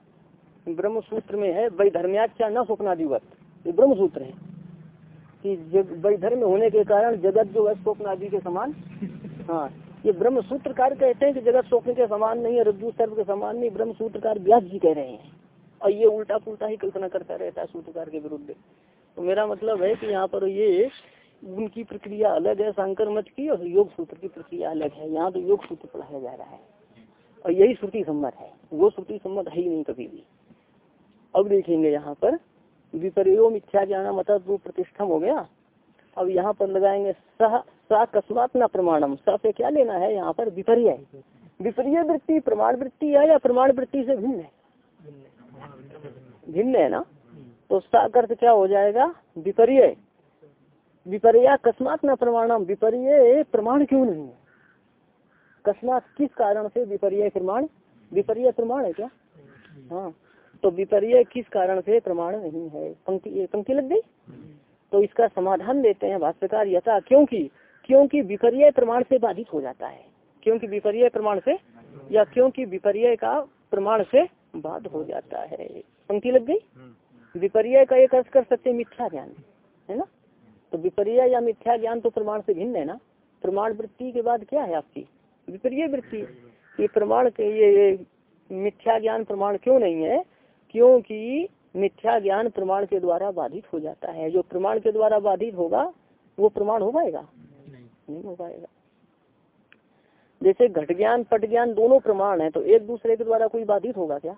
ब्रह्म सूत्र में है वैधर्म्याचा न स्वप्नादिवत। ये ब्रह्म सूत्र है। कि वैधर्म होने के कारण जगत जो है स्वप्न आदि के समान हाँ ये ब्रह्म सूत्रकार कहते हैं कि जगत स्वप्न के समान नहीं है रज्जु सर्व के समान नहीं ब्रह्म सूत्रकार व्यास जी कह रहे हैं। और ये उल्टा पुल्टा ही कल्पना करता रहता है सूत्रकार के विरुद्ध। तो मेरा मतलब है कि यहाँ पर ये, उनकी प्रक्रिया अलग है, शंकर मत की और योग सूत्र की प्रक्रिया अलग है। यहाँ तो योग सूत्र पढ़ाया जा रहा है। और यही श्रुति सम्मत है। वो श्रुति सम्मत है ही नहीं कभी भी। अब देखेंगे यहाँ पर, विपर्यो मिथ्या ज्ञान मत प्रतिष्ठम हो गया। अब यहाँ पर लगाएँगे सह अकस्मात न प्रमाणम। स से क्या लेना है? यहाँ पर विपर्य विपर्य वृत्ति, प्रमाण वृत्ति है या प्रमाण वृत्ति से भिन्न है? भिन्न है ना? तो अर्थ क्या हो जाएगा? विपर्य। विपर्य अकस्मात न प्रमाणम। विपर्य प्रमाण क्यों नहीं है? अकस्मात किस कारण से विपर्य प्रमाण? विपर्य प्रमाण है क्या? हाँ। तो विपर्य किस कारण से प्रमाण नहीं है? पंक्ति पंक्ति लग गई? तो इसका समाधान देते हैं भाष्यकार यथा, क्योंकि क्योंकि विपर्य प्रमाण से बाधित हो जाता है। क्योंकि विपर्य प्रमाण से या क्योंकि विपर्य का प्रमाण से बाध हो जाता है। पंक्ति लग गई? विपर्य का एक अर्थ कर सकते मिथ्या ज्ञान, है ना? तो विपर्य या मिथ्या ज्ञान तो प्रमाण से भिन्न है ना? प्रमाण वृत्ति के बाद क्या है आपकी? विपर्य वृत्ति। ये प्रमाण के ये मिथ्या ज्ञान प्रमाण क्यों नहीं है? क्योंकि मिथ्या ज्ञान प्रमाण के द्वारा बाधित हो जाता है। जो प्रमाण के द्वारा बाधित होगा, वो प्रमाण हो पाएगा? नहीं, हो पाएगा। जैसे घट ज्ञान पट ज्ञान दोनों प्रमाण है तो एक दूसरे के द्वारा कोई बाधित होगा क्या?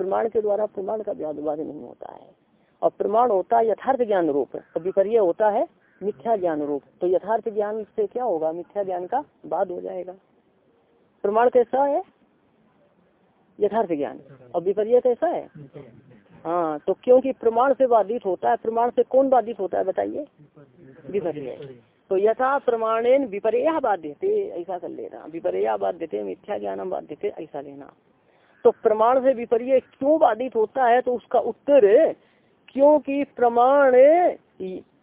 प्रमाण के द्वारा प्रमाण का व्याधवाद नहीं होता है। और प्रमाण होता है यथार्थ ज्ञान रूप। और विपर्य होता है मिथ्या ज्ञान रूप तो यथार्थ ज्ञान से क्या होगा? मिथ्या ज्ञान का बाद हो जाएगा। प्रमाण कैसा है? यथार्थ ज्ञान। और विपर्य कैसा है? हाँ तो क्योंकि प्रमाण से बाधित होता है प्रमाण से कौन बाधित होता है बताइए? विपर्य। तो यथा प्रमाणेन विपर्य बाध्य थे ऐसा कर लेना। विपर्या बाध्य थे मिथ्या ज्ञान बाध्य थे ऐसा लेना। तो प्रमाण से विपर्य क्यों बाधित होता है? तो उसका उत्तर क्योंकि प्रमाण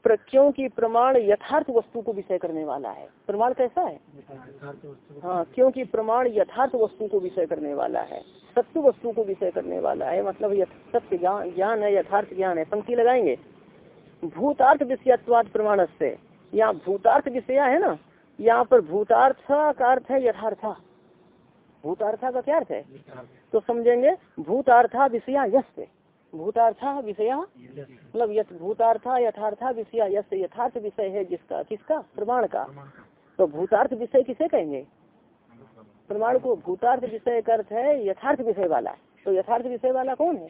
प्र, क्योंकि प्रमाण यथार्थ वस्तु को विषय करने वाला है। प्रमाण कैसा है? हाँ क्योंकि प्रमाण यथार्थ वस्तु को विषय करने वाला है। सत्य वस्तु को विषय करने वाला है। मतलब सत्य ज्ञान है यथार्थ ज्ञान है। पंक्ति लगाएँगे। भूतार्थ विषयत्वाद प्रमाण से यहाँ भूतार्थ विषय है ना, यहाँ पर भूतार्थ का अर्थ है, यथार्थ। भूतार्था का क्या अर्थ है? तो समझेंगे, भूतार्था विषया यश भूतार्था विषय मतलब भूतार्था, यथार्था विषय यश यथार्थ विषय है जिसका, किसका? प्रमाण का। तो भूतार्थ विषय किसे कहेंगे? प्रमाण को भूतार्थ विषय का अर्थ है यथार्थ विषय वाला। तो यथार्थ विषय वाला कौन है?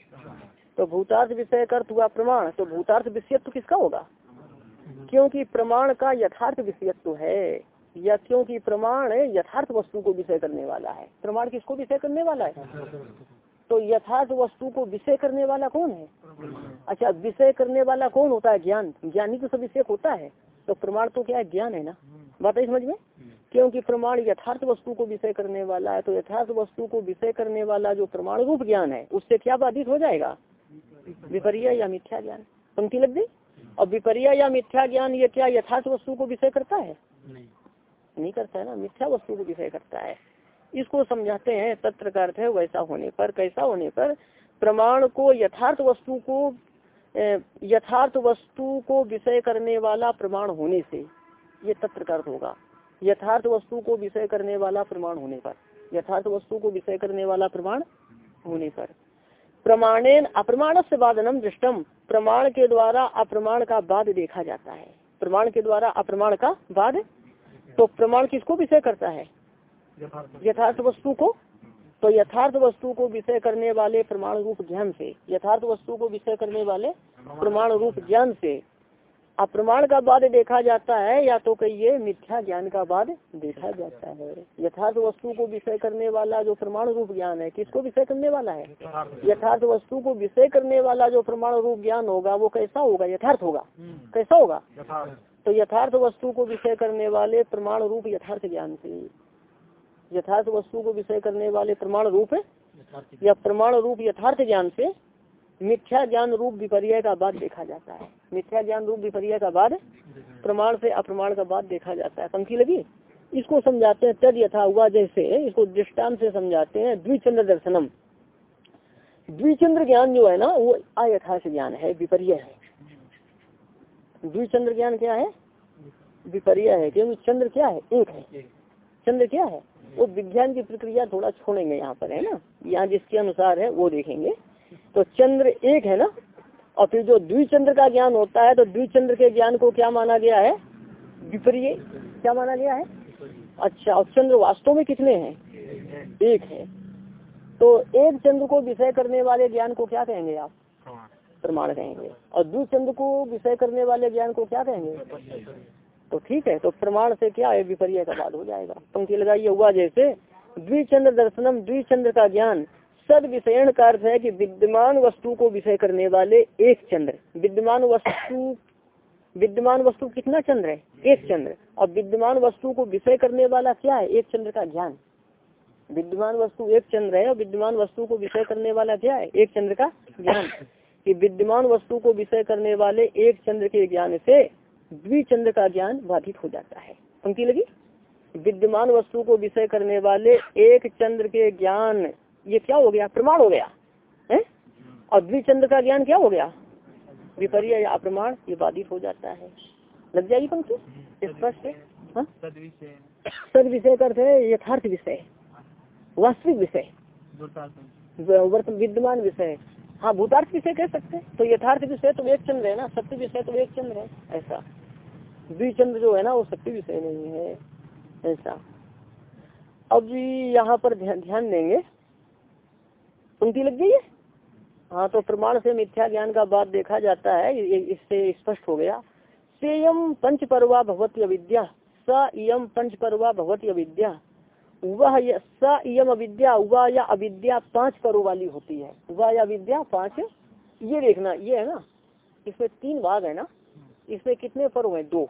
तो भूतार्थ विषय का अर्थ हुआ प्रमाण। तो भूतार्थ विषय तो किसका होगा? क्योंकि प्रमाण का यथार्थ विषयत्व है, या क्योंकि प्रमाण यथार्थ वस्तु को विषय करने वाला है। प्रमाण किसको विषय करने वाला है? तो यथार्थ वस्तु को विषय करने वाला कौन है? अच्छा विषय करने वाला कौन होता है? ज्ञान। ज्ञानी तो सब होता है। तो प्रमाण तो क्या है? ज्ञान है ना? बात समझ में? क्योंकि प्रमाण यथार्थ वस्तु को विषय करने वाला है तो यथार्थ वस्तु को विषय करने वाला जो प्रमाण रूप ज्ञान है, उससे क्या बाधित हो जाएगा? विपरीय या मिथ्या ज्ञान? पंक्ति लग गई? और विपर्य या मिथ्या ज्ञान ये क्या यथार्थ वस्तु को विषय करता है? नहीं। नहीं करता है ना? मिथ्या वस्तु को विषय करता है। इसको समझाते हैं तत्र का अर्थ है वैसा होने पर कैसा होने पर प्रमाण को यथार्थ वस्तु को यथार्थ वस्तु को विषय करने वाला प्रमाण होने से ये तत्र का अर्थ होगा। यथार्थ वस्तु को विषय करने वाला प्रमाण होने पर यथार्थ वस्तु को विषय करने वाला प्रमाण होने पर। प्रमाणेन अप्रमाण से वादनम दृष्टम प्रमाण के द्वारा अप्रमाण का बाद देखा जाता है। प्रमाण के द्वारा अप्रमाण का बाद तो प्रमाण किसको विषय करता है? यथार्थ यथार्थ वस्तु को। तो यथार्थ वस्तु को विषय करने वाले प्रमाण रूप ज्ञान से। यथार्थ वस्तु को विषय करने वाले प्रमाण रूप ज्ञान से। अप्रमाण का बाद देखा जाता है, या तो कहिए मिथ्या ज्ञान का बाद देखा जाता है। यथार्थ वस्तु को विषय करने वाला जो प्रमाण रूप ज्ञान है, किसको विषय करने वाला है? यथार्थ वस्तु को विषय करने वाला जो प्रमाण रूप ज्ञान होगा, वो कैसा होगा? यथार्थ होगा। कैसा होगा? तो यथार्थ वस्तु को विषय करने वाले प्रमाण रूप यथार्थ ज्ञान से। यथार्थ वस्तु को विषय करने वाले प्रमाण रूप या प्रमाण रूप यथार्थ ज्ञान से मिथ्या ज्ञान रूप विपर्य का बाद देखा जाता है। मिथ्या ज्ञान रूप विपर्य का बाद प्रमाण से अप्रमाण का बाद देखा जाता है। पंखी लगी? इसको समझाते हैं, तद यथा हुआ जैसे, इसको दृष्टांत से समझाते हैं, द्विचंद्र दर्शनम। द्विचंद्र ज्ञान जो है ना, वो अयथार्थ ज्ञान है विपर्य है। द्विचंद्र ज्ञान क्या है? विपर्य है, क्योंकि चंद्र क्या है? एक है। चंद्र क्या है? वो विज्ञान की प्रक्रिया थोड़ा छोड़ेंगे यहाँ पर, है ना? यहाँ जिसके अनुसार है, वो देखेंगे। तो चंद्र एक है ना? और फिर जो द्विचंद्र का ज्ञान होता है तो द्विचंद्र के ज्ञान को क्या माना गया है? विपर्य। क्या माना गया है? अच्छा और चंद्र वास्तव में कितने हैं? एक है। तो एक चंद्र को विषय करने वाले ज्ञान को क्या कहेंगे आप? प्रमाण कहेंगे। और द्विचंद्र को विषय करने वाले ज्ञान को क्या कहेंगे? तो ठीक है तो प्रमाण से क्या है? विपर्य का बाद हो जाएगा। पंक्ति लगाइए हुआ जैसे, द्विचंद्र दर्शनम, द्विचंद्र का ज्ञान। सद विषयण का अर्थ है कि विद्यमान वस्तु को विषय करने वाले एक चंद्र। विद्यमान वस्तु विद्यमान वस्तु कितना चंद्र है? एक चंद्र। और विद्यमान वस्तु को विषय करने वाला क्या है? एक चंद्र का ज्ञान। विद्यमान वस्तु एक चंद्र है और विद्यमान वस्तु को विषय करने वाला क्या है? एक चंद्र का ज्ञान। कि विद्यमान वस्तु को विषय करने वाले एक चंद्र के ज्ञान से द्विचंद्र का ज्ञान बाधित हो जाता है। पंक्ति लगी? विद्यमान वस्तु को विषय करने वाले एक चंद्र के ज्ञान ये क्या हो गया? प्रमाण हो गया। है? और द्विचंद्र का ज्ञान क्या हो गया? विपर्य या अप्रमाण ये बाधित हो जाता है। लग जाएगी पंक्ति? स्पष्ट है? सद विषय का अर्थ है यथार्थ विषय। वास्तविक विषय। विद्यमान विषय। हाँ भूतार्थ विषय कह सकते हैं। तो यथार्थ विषय तो एक चंद्र है ना? सत्य विषय तो एक चंद्र है। ऐसा। द्विचंद्र जो है ना वो सत्य विषय नहीं है। ऐसा। अब यहाँ पर ध्यान ध्यान देंगे। पंक्ति लग गई है? हाँ तो प्रमाण से मिथ्या ज्ञान का बात देखा जाता है इससे स्पष्ट हो गया। सेयम पंच परवा भगवती अविद्या, स इयम पंच परवा भगवती अविद्या वह स इयम अविद्या वह या अविद्या पाँच पर्व वाली होती है। वह या अविद्या पाँच, ये देखना, ये है ना? इसमें तीन भाग है ना? इसमें कितने पर्व है? दो।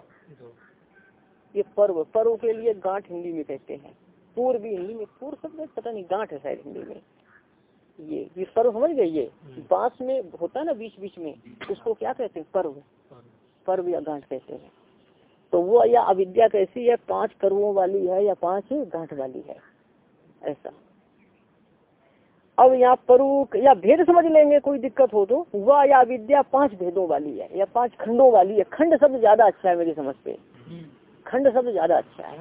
ये पर्व पर्व के लिए गांठ हिंदी में कहते हैं। पूर्व हिंदी में, पूर्व शब्द पता नहीं, गांठ है शायद हिंदी में। ये ये पर्व समझ गए ये? बाँस में होता है ना बीच बीच में उसको क्या कहते हैं? पर्व। पर्व। या गांठ कहते हैं। तो वो या अविद्या कैसी है? पाँच पर्वों वाली है या पाँच गांठ वाली है? ऐसा। अब यहाँ पर्व या भेद समझ लेंगे कोई दिक्कत हो तो। वह या अविद्या पाँच भेदों वाली है या पाँच खंडों वाली है। खंड शब्द ज़्यादा अच्छा है मेरी समझ पे। खंड शब्द ज़्यादा अच्छा है।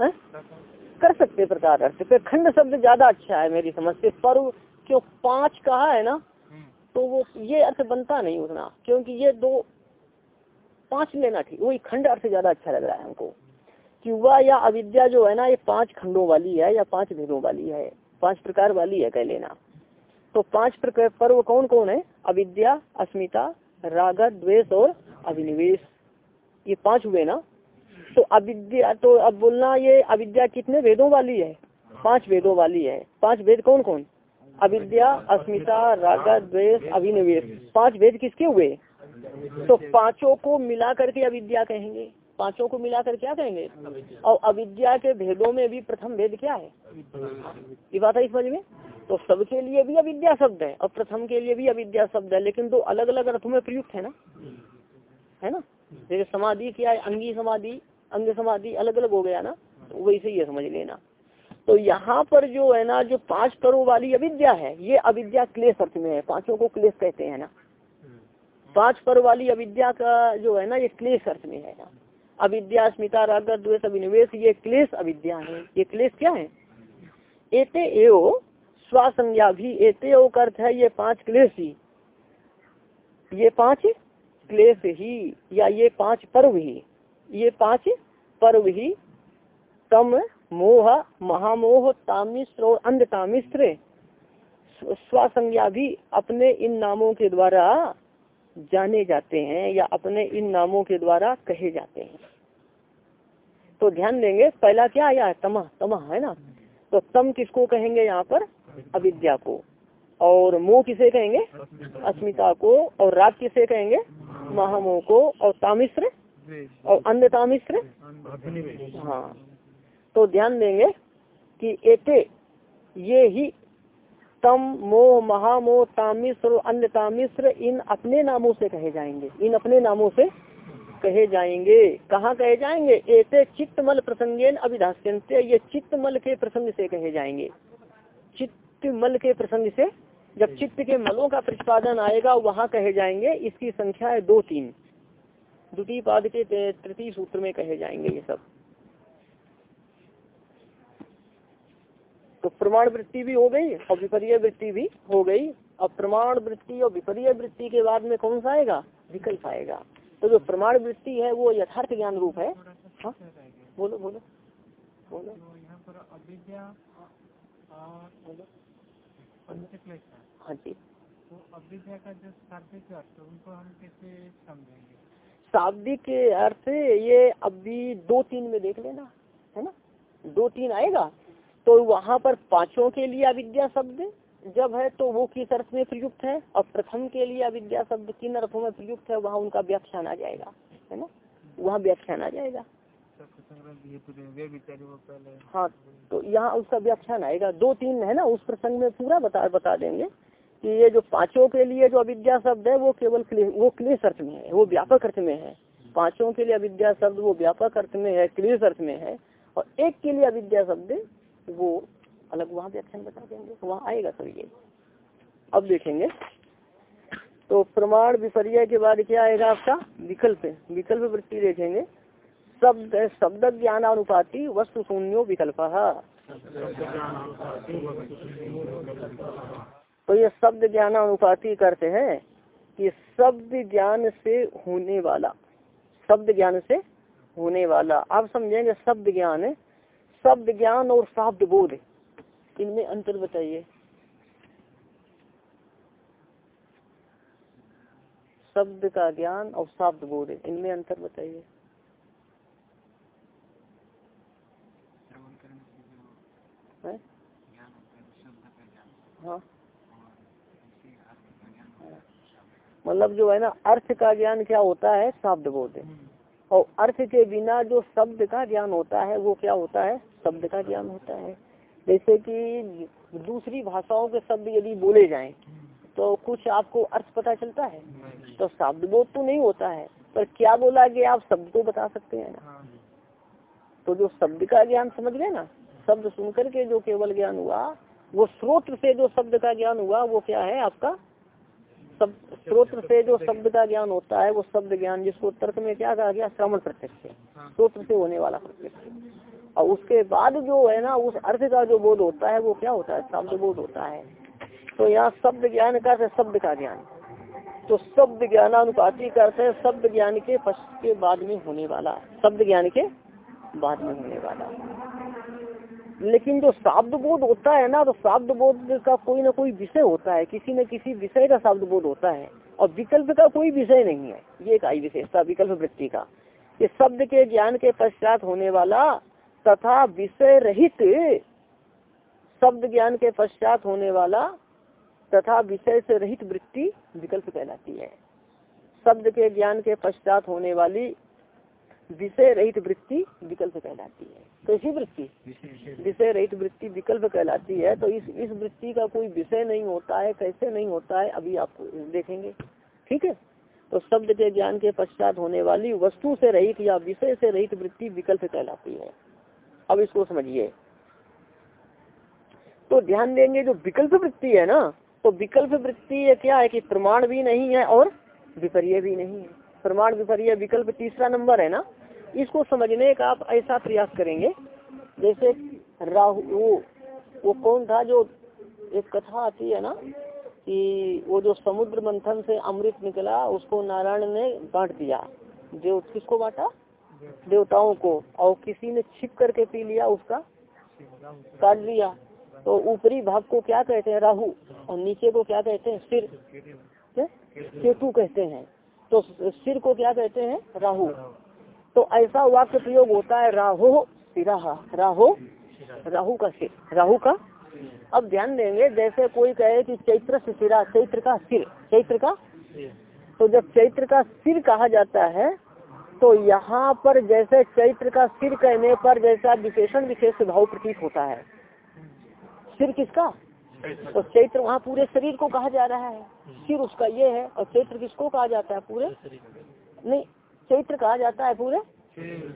हैं? कर सकते प्रकार अर्थ। पे खंड शब्द ज़्यादा अच्छा है मेरी समझ से। पर्व क्यों पाँच कहा है ना तो वो ये अर्थ बनता नहीं उतना, क्योंकि ये दो पाँच लेना ठीक। वही खंड अर्थ ज़्यादा अच्छा लग रहा है हमको। कि वह, या अविद्या जो है ना, ये पाँच खंडों वाली है, या पाँच भेदों वाली है, पाँच प्रकार वाली है कह लेना। तो पाँच प्रकार पर्व कौन कौन है? अविद्या, अस्मिता, राग, द्वेष और अभिनिवेश ये पाँच हुए ना तो अविद्या तो अब बोलना ये अविद्या कितने वेदों वाली है? पाँच वेदों वाली है। पाँच वेद कौन कौन अविद्या, अस्मिता, रागा, द्वेष अभिनिवेश पाँच वेद किसके हुए? तो पाँचों को मिला करके अविद्या कहेंगे। पाँचों को मिलाकर क्या कहेंगे? और अविद्या के भेदों में भी प्रथम भेद क्या है? ये बात है समझ में? तो सबके लिए भी अविद्या शब्द है और प्रथम के लिए भी अविद्या शब्द है। लेकिन दो अलग अलग अर्थों में प्रयुक्त है ना? है ना? जैसे समाधि क्या है? अंगी समाधि अंग समाधि अलग अलग हो गया ना तो वैसे ही समझ लेना। तो यहाँ पर जो है ना, जो पाँच करोड़ वाली अविद्या है, ये अविद्या क्लेश अर्थ में है, पाँचों को क्लेश कहते हैं ना। पाँच पर वाली अविद्या का जो है ना, ये क्लेश अर्थ में है ना। अविद्या, स्मिता, राग, द्वेष अभिनिवेश ये क्लेश अविद्या है। ये क्लेश क्या है? एते एव स्वासंज्ञा भी, एते का अर्थ है ये पाँच क्लेश ही। ये पाँच क्लेश ही, या ये पाँच पर्व ही। ये पाँच पर्व ही तम मोह, महामोह तामिश्र और अंध तामिश्र स्वसंज्ञा भी अपने इन नामों के द्वारा जाने जाते हैं या अपने इन नामों के द्वारा कहे जाते हैं। तो ध्यान देंगे, पहला क्या आया है? तमह। तमह है ना? तो तम किसको कहेंगे यहाँ पर? अविद्या को। और मोह किसे कहेंगे? अस्मिता को। और राग किसे कहेंगे? महामोह को। और तामिश्र और अन्य तामिश्र हाँ। तो ध्यान देंगे कि एते, ये ही तम, मोह, महामोह, तामिश्र और अन्य तामिश्र इन अपने नामों से कहे जाएँगे। इन अपने नामों से कहे जाएँगे। कहाँ कहे जाएँगे? ऐसे चित्तमल प्रसंगेन अभिधाष्यंते ये चित्तमल के प्रसंग से कहे जाएँगे। चित्तमल के प्रसंग से, जब चित्त के मलों का प्रतिपादन आएगा, वहाँ कहे जाएँगे। इसकी संख्या है दो तीन। द्वितीय पाद के तृतीय सूत्र में कहे जाएँगे ये सब। तो प्रमाण वृत्ति भी हो गई और विपरीय वृत्ति भी हो गई। अब प्रमाण वृत्ति और विपरीय वृत्ति के बाद में कौन सा आएगा? विकल्प आएगा। तो जो प्रमाण वृत्ति है वो यथार्थ ज्ञान रूप है। हाँ? बोलो बोलो। बोलो। हाँ। जी। तो अविद्या का जो उनको हम कैसे समझेंगे? शाब्दिक अर्थ ये अभी दो तीन में देख लेना, है ना? दो तीन आएगा तो वहाँ पर पाँचों के लिए अविद्या शब्द जब है तो वो किस अर्थ में प्रयुक्त है? और प्रथम के लिए अविद्या शब्द किन अर्थों में प्रयुक्त है, वहाँ उनका व्याख्यान आ जाएगा, है ना? वहाँ व्याख्यान आ जाएगा। हाँ तो यहाँ उसका व्याख्यान आएगा। दो तीन, है ना? उस प्रसंग में पूरा बता बता देंगे। कि ये जो पाँचों के लिए जो अविद्या शब्द है, वो केवल वो क्लेश अर्थ में है, वो व्यापक अर्थ में है। पाँचों के लिए अविद्या शब्द वो व्यापक अर्थ में है क्लेश अर्थ में है, और एक के लिए अविद्या शब्द वो अलग वहाँ व्याख्यान बता देंगे तो वहाँ आएगा सब ये। अब देखेंगे। तो प्रमाण विपर्य के बाद क्या आएगा आपका? विकल्प। विकल्प वृत्ति देखेंगे। शब्द शब्द ज्ञानानुपाति वस्तु शून्यो विकल्प। तो ये शब्द ज्ञान अनुपाति करते हैं कि शब्द ज्ञान से होने वाला शब्द ज्ञान से होने वाला। आप समझेंगे शब्द ज्ञान शब्द ज्ञान और शब्द बोध। इनमें अंतर बताइए। शब्द का ज्ञान और शब्द बोध इनमें अंतर बताइए। हाँ। मतलब जो है ना, अर्थ का ज्ञान क्या होता है? शब्द बोध और अर्थ के बिना जो शब्द का ज्ञान होता है, वो क्या होता है? शब्द का ज्ञान होता है। जैसे कि दूसरी भाषाओं के शब्द यदि बोले जाएँ तो कुछ आपको अर्थ पता चलता है? तो शब्द बोध तो नहीं होता है, पर क्या बोला गया आप शब्द को बता सकते हैं ना? तो जो शब्द का ज्ञान समझ गए ना, शब्द सुनकर के जो केवल ज्ञान हुआ, वो स्रोत से जो शब्द का ज्ञान हुआ, वो क्या है आपका? सब स्रोत से जो शब्द का ज्ञान होता है वो शब्द ज्ञान जिसको तर्क में क्या कहा गया? श्रवण प्रत्यक्ष स्रोत से होने वाला प्रत्यक्ष और उसके बाद जो है ना उस अर्थ का जो बोध होता है वो क्या होता है? शब्द बोध होता है। तो यहाँ शब्द ज्ञान का शब्द का ज्ञान। तो शब्द ज्ञानानुपाति करते हैं शब्द ज्ञान के पश्च के बाद में होने वाला। शब्द ज्ञान के बाद में होने वाला। लेकिन जो शब्द बोध होता है ना तो शब्द बोध का कोई ना कोई विषय होता है, किसी न किसी विषय का शब्द बोध होता है, और विकल्प का कोई विषय नहीं है, ये एक आई विशेषता, विकल्प वृत्ति का। कि शब्द के ज्ञान के पश्चात होने वाला तथा विषय रहित, शब्द ज्ञान के पश्चात होने वाला तथा विषय से रहित वृत्ति विकल्प कहलाती है। शब्द के ज्ञान के पश्चात होने वाली विषय रहित वृत्ति विकल्प कहलाती है। कैसी वृत्ति? विषय रहित वृत्ति। विकल्प कहलाती है। तो इस इस वृत्ति का कोई विषय नहीं होता है कैसे नहीं होता है अभी आप देखेंगे। ठीक है? तो शब्द के ज्ञान के पश्चात होने वाली वस्तु से रहित या विषय से रहित वृत्ति विकल्प कहलाती है। अब इसको समझिए। तो ध्यान देंगे जो विकल्प वृत्ति है ना तो विकल्प वृत्ति क्या है कि प्रमाण भी नहीं है और विपर्य भी नहीं है। प्रमाण विपर्य विकल्प तीसरा नंबर है ना, इसको समझने का आप ऐसा प्रयास करेंगे। जैसे राहु, वो वो कौन था जो एक कथा आती है ना, कि वो जो समुद्र मंथन से अमृत निकला, उसको नारायण ने बांट दिया। देव, किसको बांटा? देवताओं को। और किसी ने छिप करके पी लिया उसका? काट लिया। तो ऊपरी भाग को क्या कहते हैं? राहु। और नीचे को क्या कहते हैं? सिर। केतु कहते हैं। तो सिर को क्या कहते हैं? राहु। तो ऐसा वाक्य प्रयोग होता है राहु सिरा राहु राहु का सिर, राहु का अब ध्यान देंगे, जैसे कोई कहे कि चैत्र से सिरा चैत्र का सिर, चैत्र का तो जब चैत्र का सिर कहा जाता है तो यहाँ पर जैसे चैत्र का सिर कहने पर जैसा विशेषण, विशेष भाव प्रतीत होता है। सिर किसका? तो चैत्र वहाँ पूरे शरीर को कहा जा रहा है। सिर उसका ये है, और चैत्र किसको कहा जाता है पूरे? नहीं, चैत्र कहा जाता है पूरे?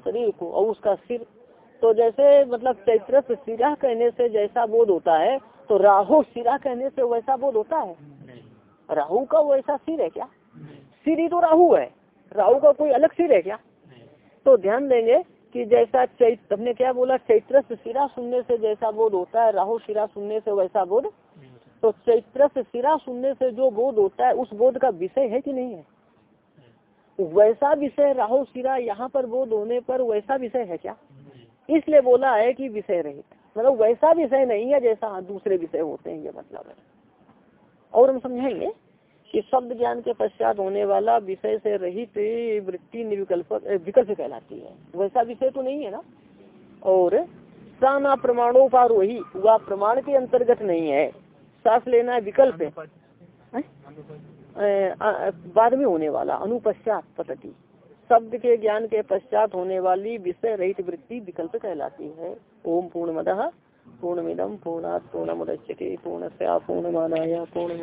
शरीर को, और उसका सिर। तो जैसे मतलब चैत्र सिरा कहने से जैसा बोध होता है तो राहु सिरा कहने से वैसा बोध होता है? राहु का वैसा सिर है क्या? सिर ही तो राहु है। राहु का कोई अलग सिर है क्या? तो ध्यान देंगे कि जैसा चैत्र हमने क्या बोला? चैत्र सिरा सुनने से जैसा बोध होता है, राहु सिरा सुनने से वैसा बोध? तो चैत्र सिरा सुनने से जो बोध होता है, उस बोध का विषय है कि नहीं है? वैसा विषय राहु सिरा यहाँ पर बोध होने पर वैसा विषय है क्या? इसलिए बोला है कि विषय रहित। मतलब वैसा विषय नहीं है जैसा दूसरे विषय होते हैं, ये मतलब है। और हम समझेंगे कि शब्द ज्ञान के पश्चात होने वाला विषय से रहित वृत्ति निर्विकल्प विकल्प कहलाती है। वैसा विषय तो नहीं है ना? और साना प्रमाणोपारोही वह प्रमाण के अंतर्गत नहीं है। सांस लेना विकल्प है। बाद में होने वाला अनुपश्चात पतती शब्द के ज्ञान के पश्चात होने वाली विषय रहित वृत्ति विकल्प कहलाती है। ओम पूर्ण मद पूर्णमिदम पूर्णात पूर्णमुदच्यते पूर्णस्या पूर्णमादाय पूर्ण